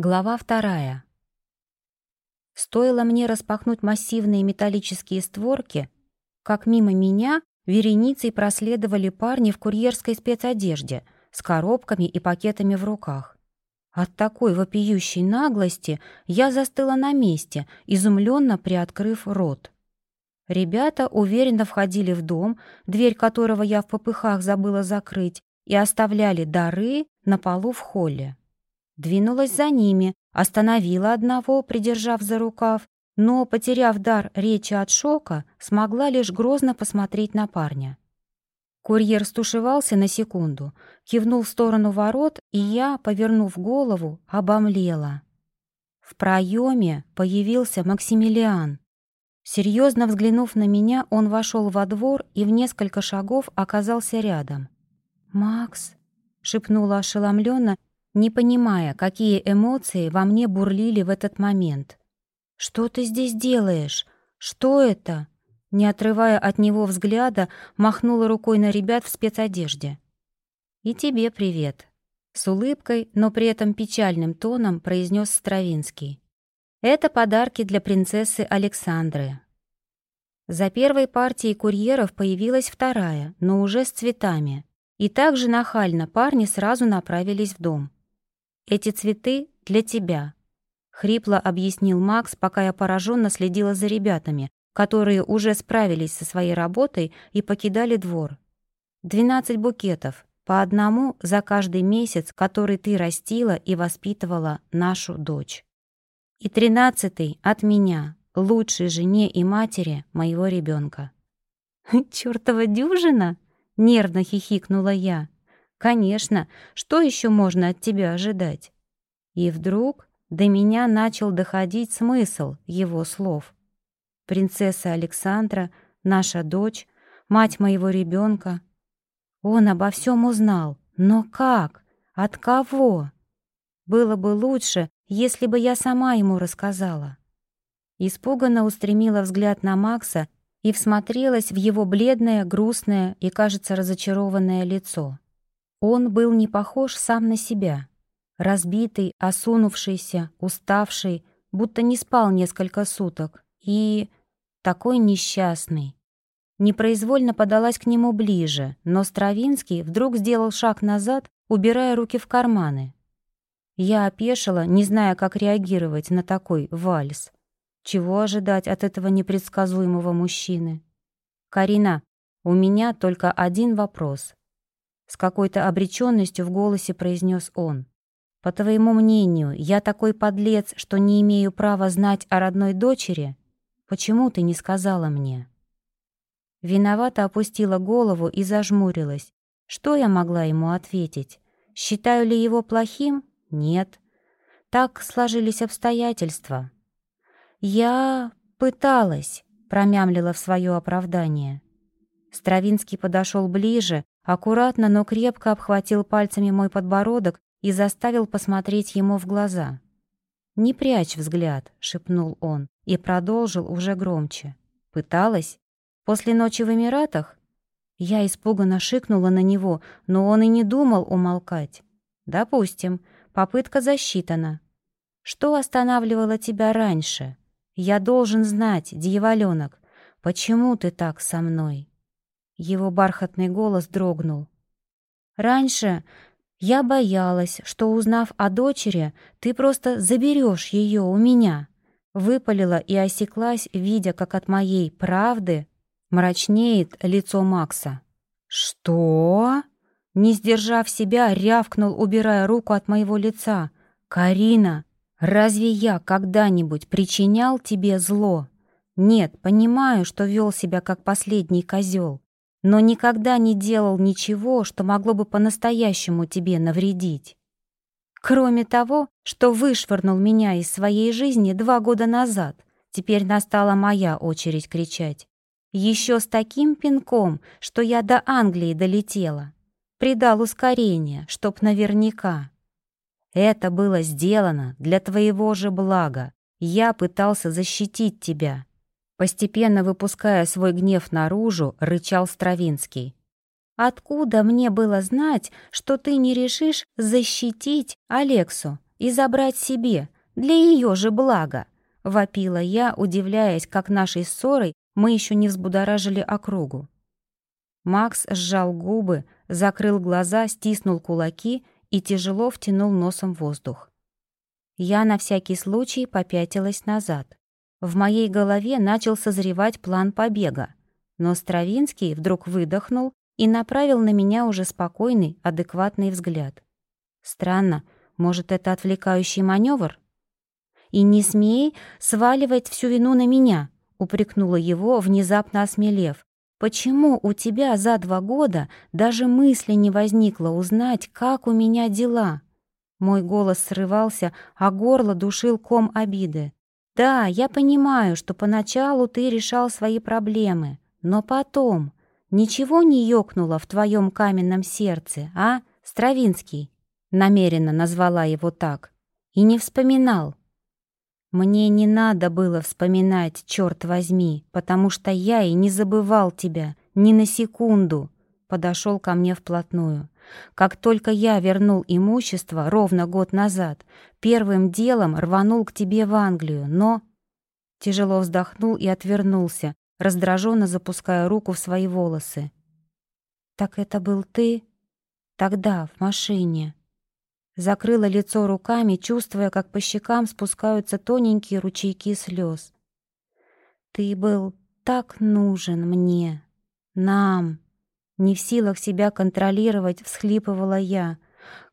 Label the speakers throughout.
Speaker 1: Глава вторая. Стоило мне распахнуть массивные металлические створки, как мимо меня вереницей проследовали парни в курьерской спецодежде с коробками и пакетами в руках. От такой вопиющей наглости я застыла на месте, изумленно приоткрыв рот. Ребята уверенно входили в дом, дверь которого я в попыхах забыла закрыть, и оставляли дары на полу в холле. Двинулась за ними, остановила одного, придержав за рукав, но, потеряв дар речи от шока, смогла лишь грозно посмотреть на парня. Курьер стушевался на секунду, кивнул в сторону ворот, и я, повернув голову, обомлела. В проеме появился Максимилиан. Серьезно взглянув на меня, он вошел во двор и в несколько шагов оказался рядом. «Макс», — шепнула ошеломленно не понимая, какие эмоции во мне бурлили в этот момент. «Что ты здесь делаешь? Что это?» Не отрывая от него взгляда, махнула рукой на ребят в спецодежде. «И тебе привет», — с улыбкой, но при этом печальным тоном произнес Стравинский. «Это подарки для принцессы Александры». За первой партией курьеров появилась вторая, но уже с цветами. И также нахально парни сразу направились в дом. «Эти цветы для тебя», — хрипло объяснил Макс, пока я пораженно следила за ребятами, которые уже справились со своей работой и покидали двор. «Двенадцать букетов, по одному за каждый месяц, который ты растила и воспитывала нашу дочь. И тринадцатый от меня, лучшей жене и матери моего ребенка. «Чёртова дюжина!» — нервно хихикнула я. Конечно, что еще можно от тебя ожидать? И вдруг до меня начал доходить смысл его слов. Принцесса Александра, наша дочь, мать моего ребенка. Он обо всем узнал, но как? От кого? Было бы лучше, если бы я сама ему рассказала. Испуганно устремила взгляд на Макса и всмотрелась в его бледное, грустное и, кажется, разочарованное лицо. Он был не похож сам на себя. Разбитый, осунувшийся, уставший, будто не спал несколько суток. И такой несчастный. Непроизвольно подалась к нему ближе, но Стравинский вдруг сделал шаг назад, убирая руки в карманы. Я опешила, не зная, как реагировать на такой вальс. Чего ожидать от этого непредсказуемого мужчины? «Карина, у меня только один вопрос. С какой-то обреченностью в голосе произнес он. «По твоему мнению, я такой подлец, что не имею права знать о родной дочери? Почему ты не сказала мне?» Виновато опустила голову и зажмурилась. Что я могла ему ответить? Считаю ли его плохим? Нет. Так сложились обстоятельства. «Я пыталась», — промямлила в свое оправдание. Стравинский подошел ближе, аккуратно, но крепко обхватил пальцами мой подбородок и заставил посмотреть ему в глаза. «Не прячь взгляд», — шепнул он и продолжил уже громче. «Пыталась? После ночи в Эмиратах?» Я испуганно шикнула на него, но он и не думал умолкать. «Допустим, попытка засчитана. Что останавливало тебя раньше? Я должен знать, дьяволёнок, почему ты так со мной?» Его бархатный голос дрогнул. «Раньше я боялась, что, узнав о дочери, ты просто заберешь ее у меня». Выпалила и осеклась, видя, как от моей правды мрачнеет лицо Макса. «Что?» Не сдержав себя, рявкнул, убирая руку от моего лица. «Карина, разве я когда-нибудь причинял тебе зло? Нет, понимаю, что вел себя как последний козел но никогда не делал ничего, что могло бы по-настоящему тебе навредить. Кроме того, что вышвырнул меня из своей жизни два года назад, теперь настала моя очередь кричать. Еще с таким пинком, что я до Англии долетела. Придал ускорение, чтоб наверняка. Это было сделано для твоего же блага. Я пытался защитить тебя. Постепенно выпуская свой гнев наружу, рычал Стравинский. «Откуда мне было знать, что ты не решишь защитить Алексу? и забрать себе, для ее же блага, вопила я, удивляясь, как нашей ссорой мы еще не взбудоражили округу. Макс сжал губы, закрыл глаза, стиснул кулаки и тяжело втянул носом воздух. Я на всякий случай попятилась назад. В моей голове начал созревать план побега, но Стравинский вдруг выдохнул и направил на меня уже спокойный, адекватный взгляд. Странно, может, это отвлекающий маневр? «И не смей сваливать всю вину на меня», — упрекнула его, внезапно осмелев. «Почему у тебя за два года даже мысли не возникло узнать, как у меня дела?» Мой голос срывался, а горло душил ком обиды. «Да, я понимаю, что поначалу ты решал свои проблемы, но потом ничего не ёкнуло в твоем каменном сердце, а, Стравинский?» Намеренно назвала его так. «И не вспоминал, мне не надо было вспоминать, черт возьми, потому что я и не забывал тебя ни на секунду. Подошел ко мне вплотную. Как только я вернул имущество ровно год назад, первым делом рванул к тебе в Англию, но... Тяжело вздохнул и отвернулся, раздраженно запуская руку в свои волосы. «Так это был ты? Тогда, в машине?» Закрыла лицо руками, чувствуя, как по щекам спускаются тоненькие ручейки слез. «Ты был так нужен мне, нам!» Не в силах себя контролировать, всхлипывала я.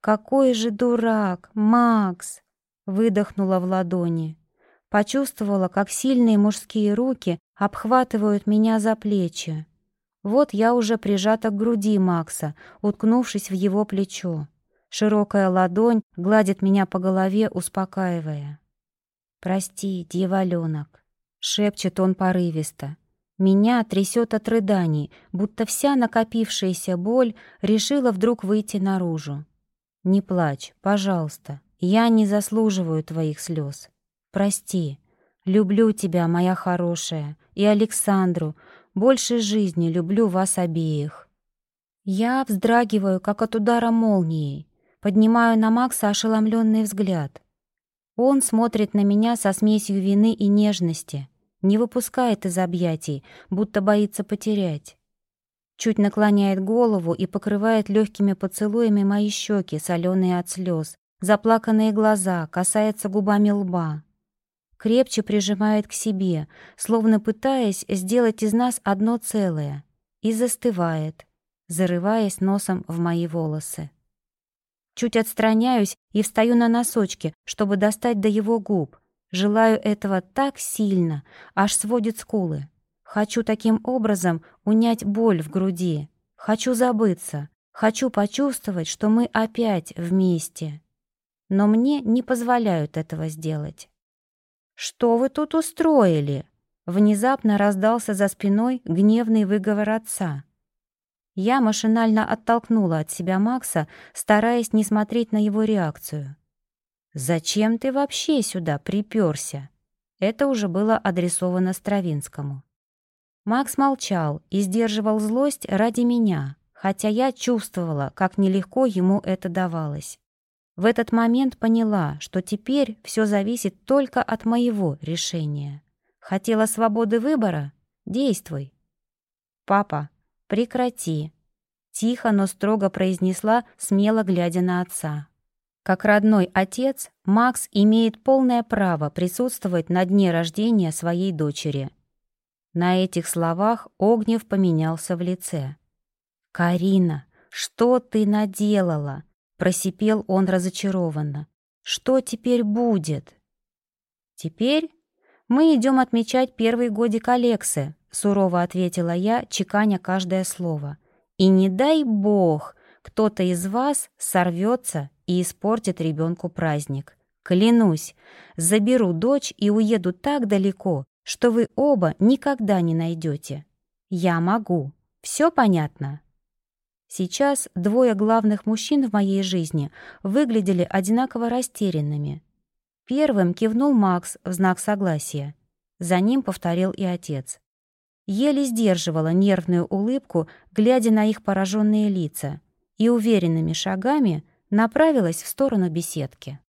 Speaker 1: «Какой же дурак, Макс!» Выдохнула в ладони. Почувствовала, как сильные мужские руки обхватывают меня за плечи. Вот я уже прижата к груди Макса, уткнувшись в его плечо. Широкая ладонь гладит меня по голове, успокаивая. «Прости, дьяволёнок», — шепчет он порывисто. Меня трясет от рыданий, будто вся накопившаяся боль решила вдруг выйти наружу. «Не плачь, пожалуйста, я не заслуживаю твоих слез. Прости, люблю тебя, моя хорошая, и Александру, больше жизни люблю вас обеих». Я вздрагиваю, как от удара молнии, Поднимаю на Макса ошеломленный взгляд. Он смотрит на меня со смесью вины и нежности, не выпускает из объятий, будто боится потерять. Чуть наклоняет голову и покрывает легкими поцелуями мои щеки, соленые от слез, заплаканные глаза, касается губами лба. Крепче прижимает к себе, словно пытаясь сделать из нас одно целое, и застывает, зарываясь носом в мои волосы. Чуть отстраняюсь и встаю на носочки, чтобы достать до его губ. Желаю этого так сильно, аж сводит скулы. Хочу таким образом унять боль в груди. Хочу забыться. Хочу почувствовать, что мы опять вместе. Но мне не позволяют этого сделать. «Что вы тут устроили?» Внезапно раздался за спиной гневный выговор отца. Я машинально оттолкнула от себя Макса, стараясь не смотреть на его реакцию. «Зачем ты вообще сюда приперся?» Это уже было адресовано Стравинскому. Макс молчал и сдерживал злость ради меня, хотя я чувствовала, как нелегко ему это давалось. В этот момент поняла, что теперь все зависит только от моего решения. Хотела свободы выбора? Действуй. «Папа, «Прекрати!» — тихо, но строго произнесла, смело глядя на отца. Как родной отец, Макс имеет полное право присутствовать на дне рождения своей дочери. На этих словах Огнев поменялся в лице. «Карина, что ты наделала?» — просипел он разочарованно. «Что теперь будет?» «Теперь мы идем отмечать первый годик Алексы», — сурово ответила я, чеканя каждое слово. «И не дай бог, кто-то из вас сорвется и испортит ребенку праздник. Клянусь, заберу дочь и уеду так далеко, что вы оба никогда не найдете. Я могу. Все понятно?» Сейчас двое главных мужчин в моей жизни выглядели одинаково растерянными. Первым кивнул Макс в знак согласия. За ним повторил и отец еле сдерживала нервную улыбку, глядя на их пораженные лица, и уверенными шагами направилась в сторону беседки.